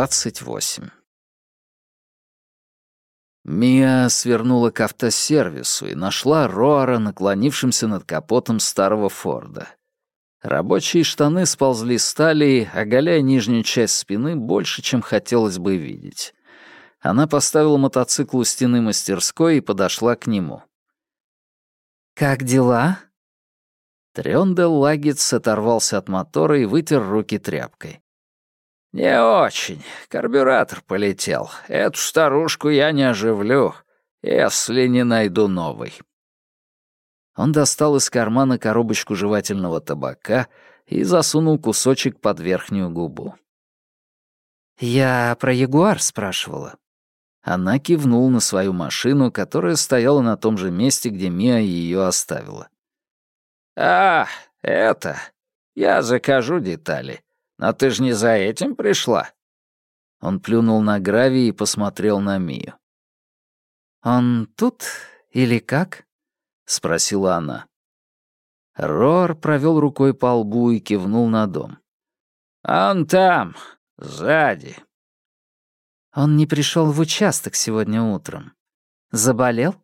28. Мия свернула к автосервису и нашла Роара, наклонившимся над капотом старого Форда. Рабочие штаны сползли с талии, оголяя нижнюю часть спины больше, чем хотелось бы видеть. Она поставила мотоцикл у стены мастерской и подошла к нему. «Как дела?» Трёндел Лагиц оторвался от мотора и вытер руки тряпкой. «Не очень. Карбюратор полетел. Эту старушку я не оживлю, если не найду новый». Он достал из кармана коробочку жевательного табака и засунул кусочек под верхнюю губу. «Я про Ягуар спрашивала». Она кивнула на свою машину, которая стояла на том же месте, где Мия ее оставила. «А, это... Я закажу детали. Но ты же не за этим пришла?» Он плюнул на гравий и посмотрел на Мию. «Он тут или как?» — спросила она. Рор провел рукой по лбу и кивнул на дом. «Он там, сзади». «Он не пришел в участок сегодня утром. Заболел?»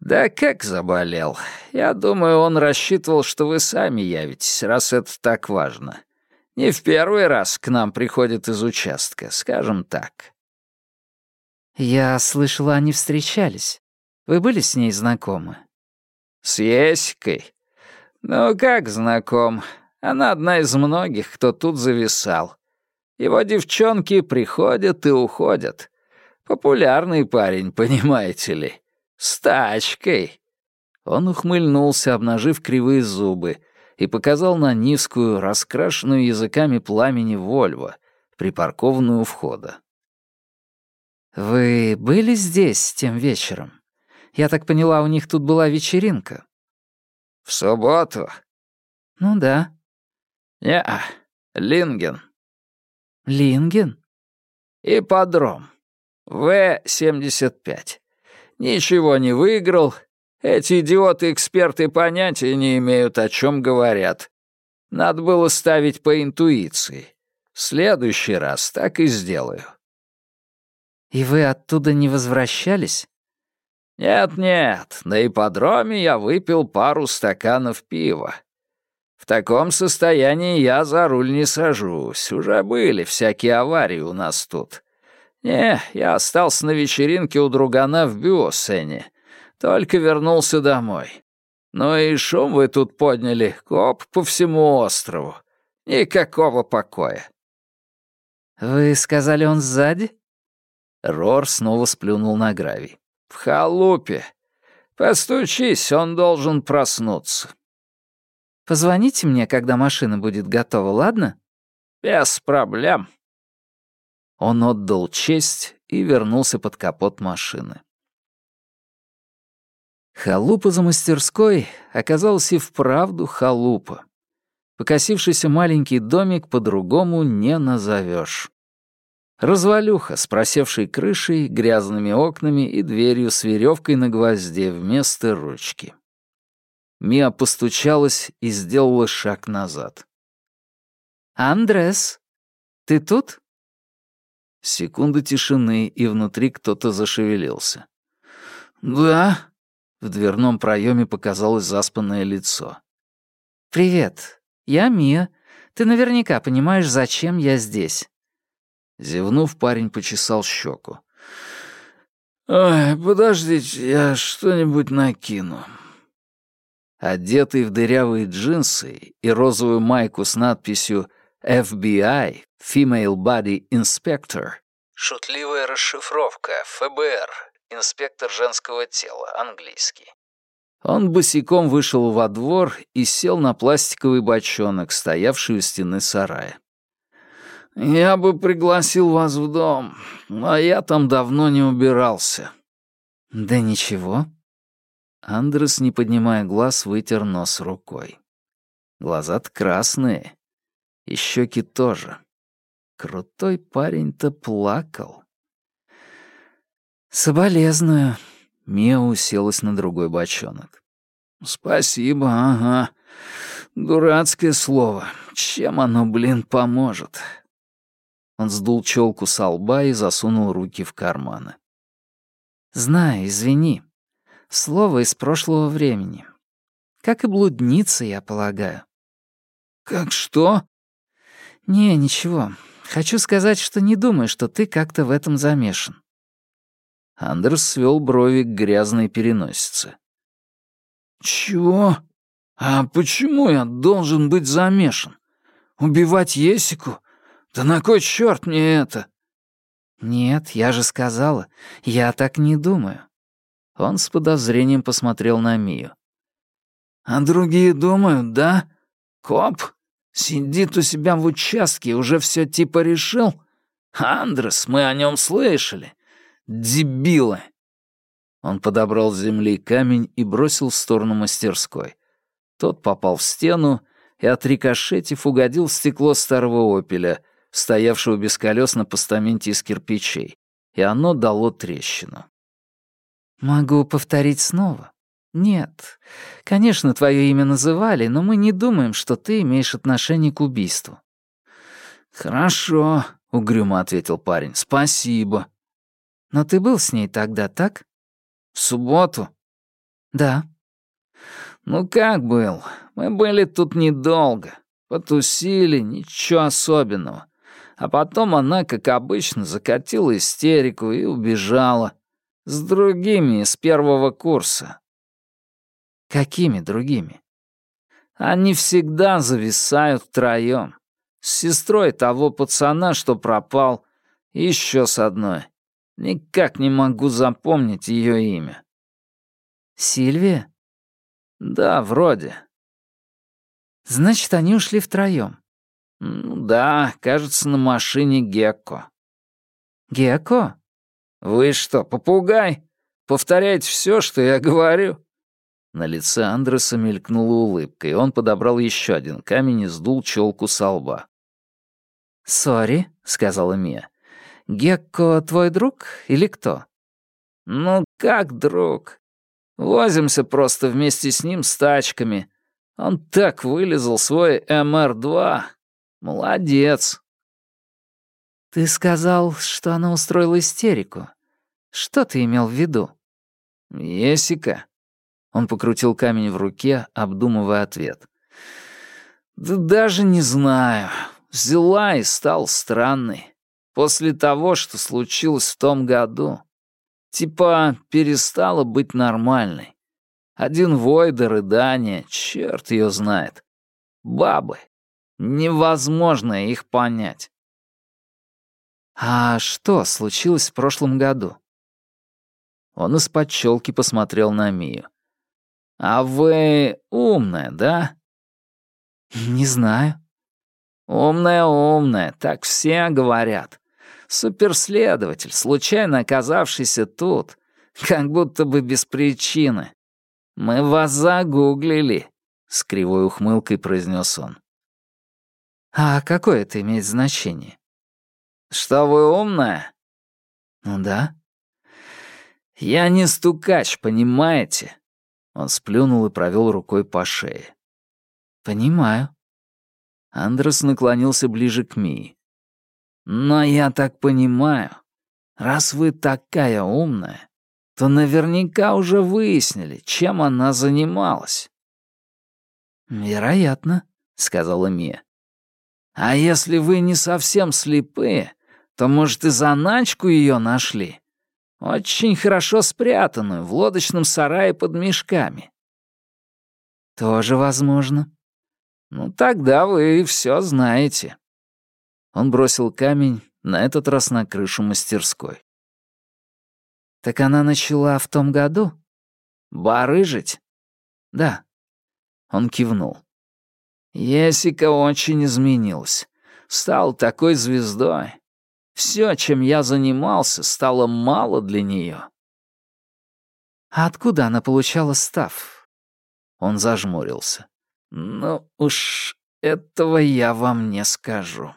«Да как заболел? Я думаю, он рассчитывал, что вы сами явитесь, раз это так важно. Не в первый раз к нам приходит из участка, скажем так». «Я слышала, они встречались. Вы были с ней знакомы?» «С Есикой? Ну, как знаком? Она одна из многих, кто тут зависал. Его девчонки приходят и уходят. Популярный парень, понимаете ли. С тачкой». Он ухмыльнулся, обнажив кривые зубы, и показал на низкую, раскрашенную языками пламени Вольво, припаркованную у входа. «Вы были здесь тем вечером? Я так поняла, у них тут была вечеринка». «В субботу?» «Ну да». «Не-а, Линген». «Линген?» «Ипподром. В-75. Ничего не выиграл, эти идиоты-эксперты понятия не имеют, о чем говорят. Надо было ставить по интуиции. В следующий раз так и сделаю. И вы оттуда не возвращались? Нет-нет, на ипподроме я выпил пару стаканов пива. В таком состоянии я за руль не сажусь. Уже были всякие аварии у нас тут. Не, я остался на вечеринке у другана в Бюосене. Только вернулся домой. Ну и шум вы тут подняли, коп по всему острову. Никакого покоя. Вы сказали, он сзади? Рор снова сплюнул на гравий. В халупе. Постучись, он должен проснуться. Позвоните мне, когда машина будет готова, ладно? Без проблем. Он отдал честь и вернулся под капот машины. Халупа за мастерской оказалась и вправду халупа. Покосившийся маленький домик по-другому не назовешь. Развалюха с просевшей крышей, грязными окнами и дверью с веревкой на гвозде вместо ручки. Мия постучалась и сделала шаг назад. «Андрес, ты тут?» Секунда тишины, и внутри кто-то зашевелился. «Да», в дверном проеме показалось заспанное лицо. «Привет. Я Мия. Ты наверняка понимаешь, зачем я здесь». Зевнув, парень почесал щеку. «Ой, подождите, я что-нибудь накину». Одетый в дырявые джинсы и розовую майку с надписью FBI — Female Body Inspector. Шутливая расшифровка ФБР Инспектор женского тела, английский. Он босиком вышел во двор и сел на пластиковый бочонок, стоявший у стены сарая. «Я бы пригласил вас в дом, но я там давно не убирался». «Да ничего». Андрес, не поднимая глаз, вытер нос рукой. Глаза-то красные. И щеки тоже. Крутой парень-то плакал. «Соболезную». Мия уселась на другой бочонок. «Спасибо, ага. Дурацкое слово. Чем оно, блин, поможет?» Он сдул челку со лба и засунул руки в карманы. «Знаю, извини. Слово из прошлого времени. Как и блудница, я полагаю». «Как что?» «Не, ничего. Хочу сказать, что не думаю, что ты как-то в этом замешан». Андерс свел брови к грязной переносице. «Чего? А почему я должен быть замешан? Убивать Есику? Да на кой черт мне это?» «Нет, я же сказала, я так не думаю». Он с подозрением посмотрел на Мию. «А другие думают, да? Коп? Сидит у себя в участке уже все типа решил? Андрес, мы о нем слышали. Дебилы!» Он подобрал с земли камень и бросил в сторону мастерской. Тот попал в стену и, отрикошетив, угодил в стекло старого «Опеля», стоявшего без колес на постаменте из кирпичей, и оно дало трещину. «Могу повторить снова. Нет. Конечно, твое имя называли, но мы не думаем, что ты имеешь отношение к убийству». «Хорошо», — угрюмо ответил парень. «Спасибо». «Но ты был с ней тогда, так?» «В субботу?» «Да». «Ну как был? Мы были тут недолго. Потусили, ничего особенного. А потом она, как обычно, закатила истерику и убежала. С другими из первого курса. Какими другими? Они всегда зависают втроём. С сестрой того пацана, что пропал, и ещё с одной. Никак не могу запомнить её имя. Сильвия? Да, вроде. Значит, они ушли втроём. «Да, кажется, на машине Гекко». «Гекко?» «Вы что, попугай? Повторяйте все, что я говорю?» На лице Андреса мелькнула улыбка, и он подобрал еще один камень и сдул челку со лба. «Сори», — сказала Мия. «Гекко твой друг или кто?» «Ну, как друг? Возимся просто вместе с ним с тачками. Он так вылезал свой МР-2, Молодец. Ты сказал, что она устроила истерику. Что ты имел в виду? Есика. Он покрутил камень в руке, обдумывая ответ. Да даже не знаю. Взяла и стал странный. После того, что случилось в том году. Типа перестала быть нормальной. Один вой до рыдания, черт ее знает. Бабы, Невозможно их понять. А что случилось в прошлом году? Он из-под челки посмотрел на Мию. «А вы умная, да?» «Не знаю». «Умная-умная, так все говорят. Суперследователь, случайно оказавшийся тут, как будто бы без причины. Мы вас загуглили», — с кривой ухмылкой произнес он. А какое это имеет значение? Что вы умная? Ну да. Я не стукач, понимаете? Он сплюнул и провел рукой по шее. Понимаю. Андрес наклонился ближе к Мии. Но я так понимаю, раз вы такая умная, то наверняка уже выяснили, чем она занималась. «Вероятно», — сказала Мия. А если вы не совсем слепые, то, может, и заначку ее нашли? Очень хорошо спрятанную в лодочном сарае под мешками. Тоже возможно. Ну, тогда вы все знаете. Он бросил камень, на этот раз на крышу мастерской. Так она начала в том году? Барыжить? Да. Он кивнул. Есика очень изменилась. Стал такой звездой. Все, чем я занимался, стало мало для нее. А откуда она получала став? Он зажмурился. Ну уж этого я вам не скажу.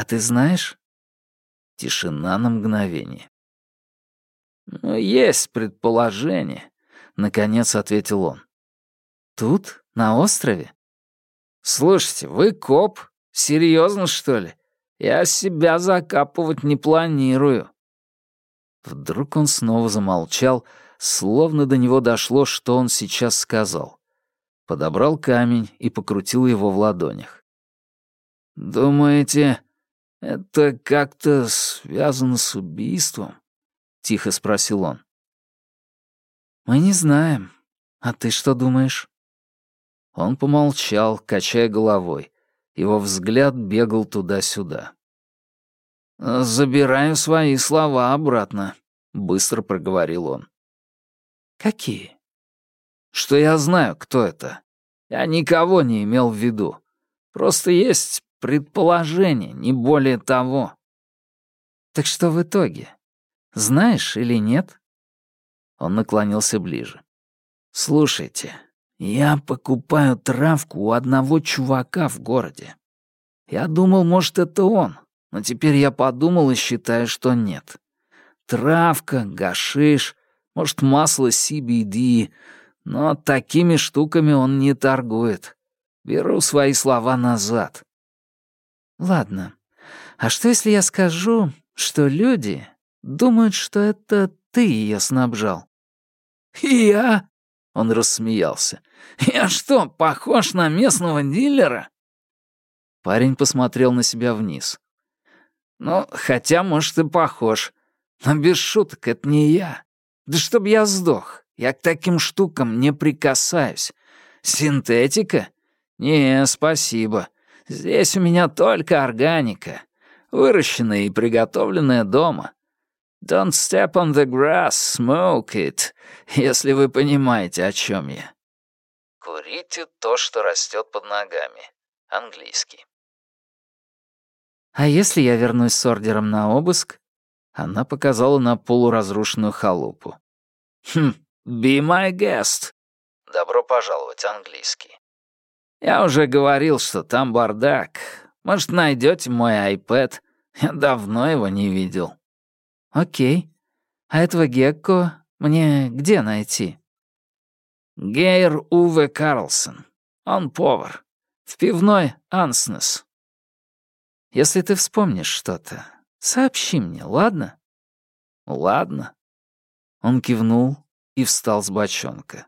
А ты знаешь? Тишина на мгновение. «Ну, есть предположение», — наконец ответил он. «Тут, на острове?» «Слушайте, вы коп? Серьезно, что ли? Я себя закапывать не планирую». Вдруг он снова замолчал, словно до него дошло, что он сейчас сказал. Подобрал камень и покрутил его в ладонях. «Думаете, это как-то связано с убийством?» — тихо спросил он. «Мы не знаем. А ты что думаешь?» Он помолчал, качая головой. Его взгляд бегал туда-сюда. «Забираю свои слова обратно», — быстро проговорил он. «Какие?» «Что я знаю, кто это. Я никого не имел в виду. Просто есть предположение, не более того». «Так что в итоге? Знаешь или нет?» Он наклонился ближе. «Слушайте, я покупаю травку у одного чувака в городе. Я думал, может, это он, но теперь я подумал и считаю, что нет. Травка, гашиш, может, масло CBD, но такими штуками он не торгует. Беру свои слова назад. Ладно. А что, если я скажу, что люди думают, что это ты ее снабжал? «Я?» — он рассмеялся. «Я что, похож на местного дилера?» Парень посмотрел на себя вниз. «Ну, хотя, может, и похож. Но без шуток это не я. Да чтоб я сдох. Я к таким штукам не прикасаюсь. Синтетика? Не, спасибо. Здесь у меня только органика. Выращенная и приготовленная дома. Don't step on the grass, smoke it, если вы понимаете, о чем я. Курите то, что растет под ногами. Английский. А если я вернусь с ордером на обыск? Она показала на полуразрушенную халупу. Хм, be my guest. Добро пожаловать, английский. Я уже говорил, что там бардак. Может, найдете мой iPad? Я давно его не видел. «Окей. А этого Гекко мне где найти?» «Гейр Уве Карлсон. Он повар. В пивной Анснес». «Если ты вспомнишь что-то, сообщи мне, ладно?» «Ладно». Он кивнул и встал с бочонка.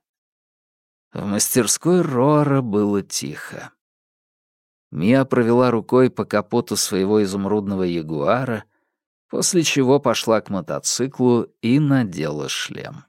В мастерской Рора было тихо. Мия провела рукой по капоту своего изумрудного ягуара после чего пошла к мотоциклу и надела шлем.